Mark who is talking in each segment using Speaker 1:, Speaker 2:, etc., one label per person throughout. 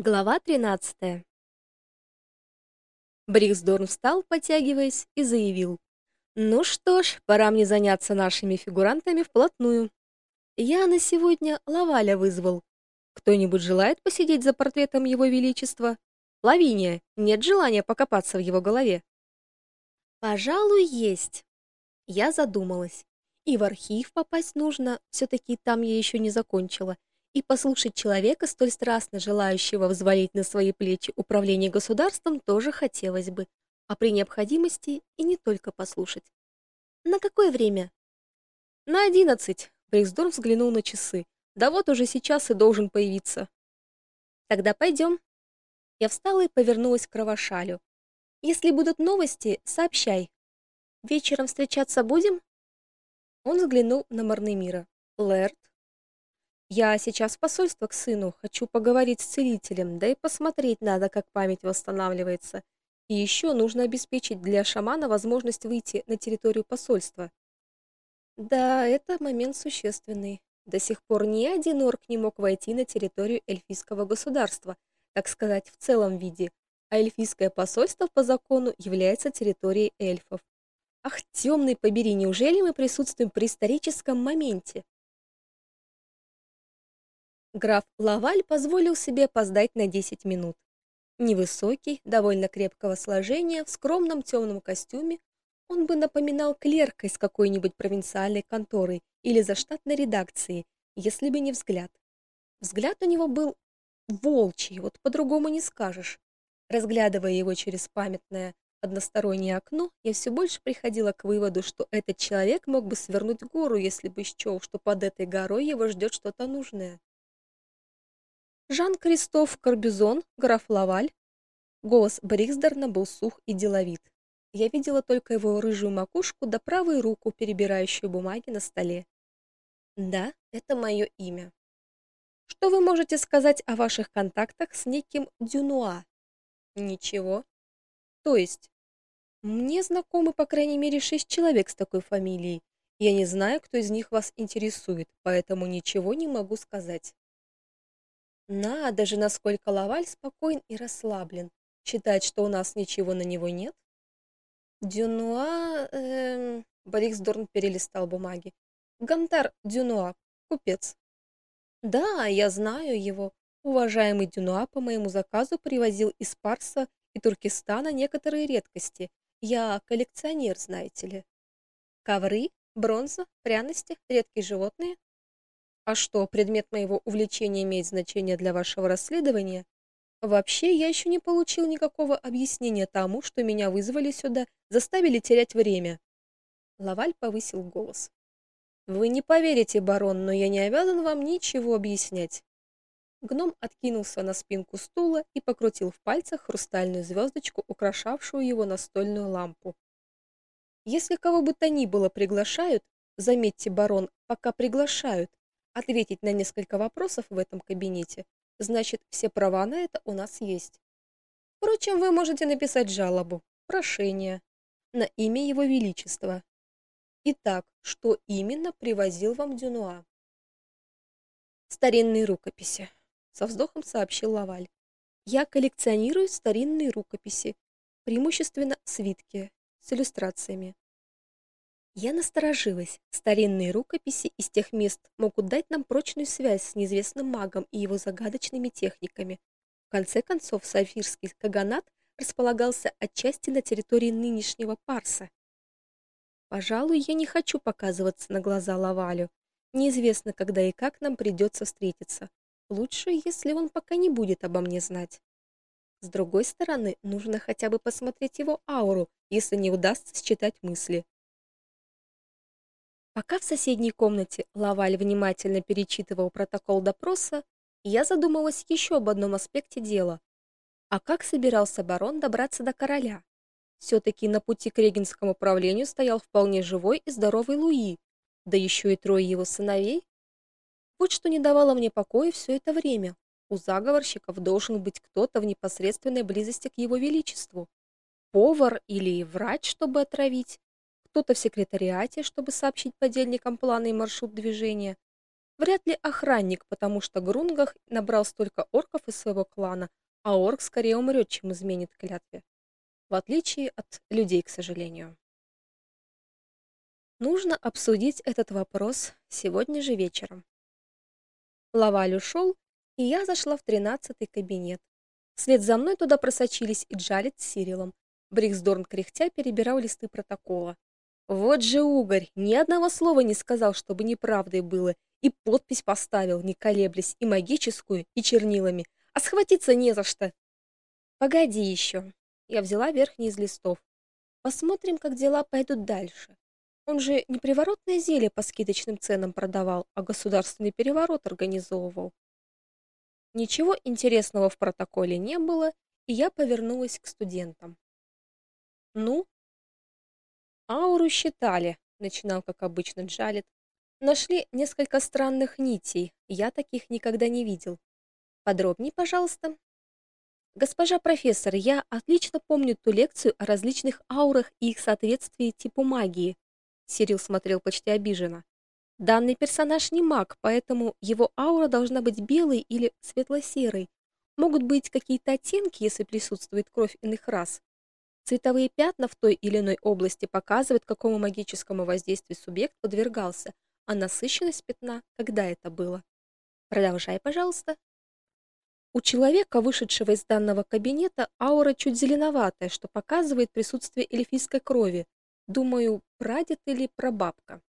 Speaker 1: Глава 13. Бриксдорн встал, потягиваясь, и заявил: "Ну что ж, пора мне заняться нашими фигурантами вплотную. Я на сегодня Лаваля вызвал. Кто-нибудь желает посидеть за портретом его величества? Лавиния, нет желания покопаться в его голове?" Пожалуй, есть. Я задумалась. И в архив попасть нужно, все таки там я еще не закончила и послушать человека, столь страстно желающего взвалить на свои плечи управление государством, тоже хотелось бы, а при необходимости и не только послушать. На какое время? На одиннадцать. Бриксдорф взглянул на часы. Да вот уже сейчас и должен появиться. Тогда пойдем. Я встала и повернулась к Кровошалю. Если будут новости, сообщай. Вечером встречаться будем? Он взглянул на Марнемира. Лэрд, я сейчас в посольство к сыну, хочу поговорить с целителем, да и посмотреть надо, как память восстанавливается. И еще нужно обеспечить для шамана возможность выйти на территорию посольства. Да, это момент существенный. До сих пор ни один орк не мог войти на территорию эльфийского государства, так сказать, в целом виде, а эльфийское посольство по закону является территорией эльфов. Ах, темный побери, неужели мы присутствуем при историческом моменте? Граф Лаваль позволил себе опоздать на 10 минут. Невысокий, довольно крепкого сложения, в скромном темном костюме, он бы напоминал клерка из какой-нибудь провинциальной конторы или заштатной редакции, если бы не взгляд. Взгляд у него был волчий, вот по-другому не скажешь. Разглядывая его через памятное одностороннее окно, я все больше приходила к выводу, что этот человек мог бы свернуть гору, если бы счел, что под этой горой его ждет что-то нужное. Жан-Кристоф Корбюзон, граф Лаваль. Голос Бриксдерна был сух и деловит. Я видела только его рыжую макушку да правую руку, перебирающую бумаги на столе. Да, это мое имя. Что вы можете сказать о ваших контактах с неким Дюнуа? Ничего. То есть мне знакомы по крайней мере шесть человек с такой фамилией. Я не знаю, кто из них вас интересует, поэтому ничего не могу сказать. Надо же, насколько Лаваль спокоен и расслаблен. Считает, что у нас ничего на него нет? Дюнуа, эм, Борисдорн перелистал бумаги. Гантар Дюнуа, купец. Да, я знаю его. Уважаемый Дюнуа по моему заказу привозил из Парса и Туркестана некоторые редкости. Я коллекционер, знаете ли. Ковры, бронза, пряности, редкие животные. А что, предмет моего увлечения имеет значение для вашего расследования? Вообще, я еще не получил никакого объяснения тому, что меня вызвали сюда, заставили терять время. Лаваль повысил голос. Вы не поверите, барон, но я не обязан вам ничего объяснять. Гном откинулся на спинку стула и покрутил в пальцах хрустальную звездочку, украшавшую его настольную лампу. Если кого бы то ни было приглашают, заметьте, барон, пока приглашают, ответить на несколько вопросов в этом кабинете, значит, все права на это у нас есть. Впрочем, вы можете написать жалобу, прошение на имя его величества. Итак, что именно привозил вам Дюнуа? Старинные рукописи, со вздохом сообщил Лаваль. Я коллекционирую старинные рукописи, преимущественно свитки с иллюстрациями. Я насторожилась. Старинные рукописи из тех мест могут дать нам прочную связь с неизвестным магом и его загадочными техниками. В конце концов, Сафирский каганат располагался отчасти на территории нынешнего Парса. Пожалуй, я не хочу показываться на глаза Лавалю. Неизвестно, когда и как нам придется встретиться. Лучше, если он пока не будет обо мне знать. С другой стороны, нужно хотя бы посмотреть его ауру, если не удастся считать мысли. Пока в соседней комнате Лаваль внимательно перечитывал протокол допроса, я задумалась еще об одном аспекте дела. А как собирался барон добраться до короля? все таки на пути к регенскому правлению стоял вполне живой и здоровый Луи, да еще и трое его сыновей. Вот что не давало мне покоя все это время. У заговорщиков должен быть кто-то в непосредственной близости к его величеству. Повар или врач, чтобы отравить, кто-то в секретариате, чтобы сообщить подельникам планы и маршрут движения. Вряд ли охранник, потому что Грунгах набрал столько орков из своего клана, а орк скорее умрет, чем изменит клятве. В отличие от людей, к сожалению. Нужно обсудить этот вопрос сегодня же вечером. Лаваль ушел, и я зашла в тринадцатый кабинет. Вслед за мной туда просочились и Джалет с Сирилом. Бриксдорн кряхтя перебирал листы протокола. Вот же угорь, ни одного слова не сказал, чтобы неправдой было, и подпись поставил, не колеблясь, и магическую, и чернилами, а схватиться не за что. Погоди еще. Я взяла верхний из листов. Посмотрим, как дела пойдут дальше. Он же не приворотное зелье по скидочным ценам продавал, а государственный переворот организовывал. Ничего интересного в протоколе не было, и я повернулась к студентам. Ну, ауру считали, начинал как обычно Джалит. Нашли несколько странных нитей. Я таких никогда не видел. Подробней, пожалуйста. Госпожа профессор, я отлично помню ту лекцию о различных аурах и их соответствии типу магии. Сирил смотрел почти обиженно. Данный персонаж не маг, поэтому его аура должна быть белой или светло-серой. Могут быть какие-то оттенки, если присутствует кровь иных рас. Цветовые пятна в той или иной области показывают, какому магическому воздействию субъект подвергался, а насыщенность пятна, когда это было. Продолжай, пожалуйста. У человека, вышедшего из данного кабинета, аура чуть зеленоватая, что показывает присутствие эльфийской крови. Думаю, прадед или прабабка.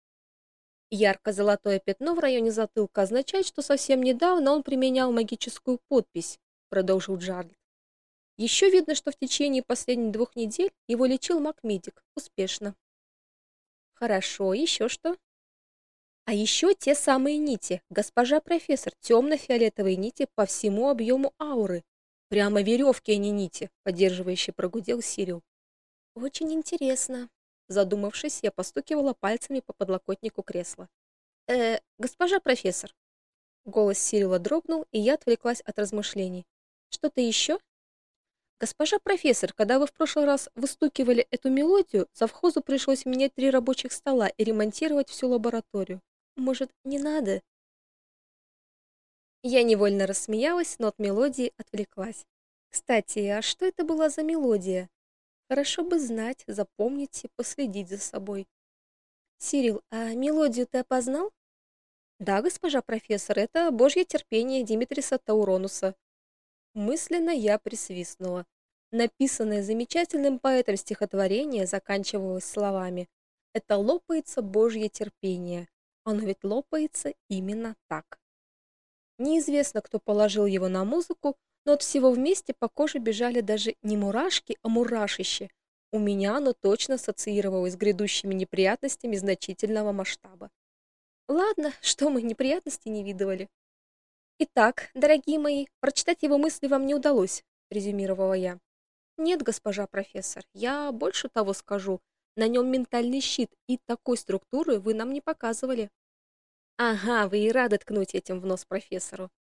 Speaker 1: Ярко-золотое пятно в районе затылка означает, что совсем недавно он применял магическую подпись, продолжил Джарлет. Еще видно, что в течение последних двух недель его лечил маг-медик успешно. Хорошо, еще что? А еще те самые нити, госпожа профессор, темно-фиолетовые нити по всему объему ауры. Прямо веревки, а не нити, поддерживающе прогудел Сирил. Очень интересно. Задумавшись, я постукивала пальцами по подлокотнику кресла. Э, госпожа профессор. Голос Сирила дрогнул, и я отвлеклась от размышлений. Что-то еще? Госпожа профессор, когда вы в прошлый раз выстукивали эту мелодию, завхозу пришлось менять три рабочих стола и ремонтировать всю лабораторию. Может, не надо? Я невольно рассмеялась, но от мелодии отвлеклась. Кстати, а что это была за мелодия? Хорошо бы знать, запомнить и последить за собой. Сирил, а мелодию ты опознал? Да, госпожа профессор, это Божье терпение Димитриса Тауронуса. Мысленно я присвистнула. Написанное замечательным поэтом стихотворение заканчивалось словами: "Это лопается Божье терпение. Оно ведь лопается именно так". Неизвестно, кто положил его на музыку, но от всего вместе по коже бежали даже не мурашки, а мурашище. У меня оно точно ассоциировалось с грядущими неприятностями значительного масштаба. Ладно, что мы неприятностей не видывали. Итак, дорогие мои, прочитать его мысли вам не удалось, резюмировала я. Нет, госпожа профессор, я больше того скажу. На нем ментальный щит, и такой структуры вы нам не показывали. Ага, вы и рады ткнуть этим в нос профессору.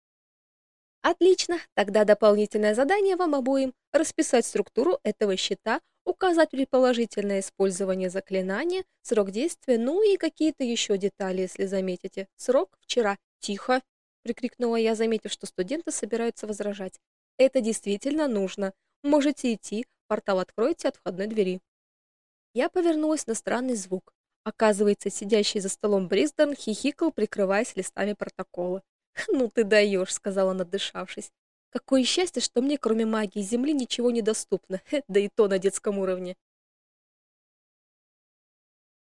Speaker 1: Отлично, тогда дополнительное задание вам обоим расписать структуру этого щита, указать предположительное использование заклинания, срок действия, ну и какие-то еще детали, если заметите. Срок вчера. Тихо, прикрикнула я, заметив, что студенты собираются возражать. Это действительно нужно. Можете идти, портал откроете от входной двери. Я повернулась на странный звук. Оказывается, сидящий за столом Бризден хихикал, прикрываясь листами протокола. «Ну ты даешь», — сказала, надышавшись. «Какое счастье, что мне, кроме магии Земли, ничего не доступно, да и то на детском уровне».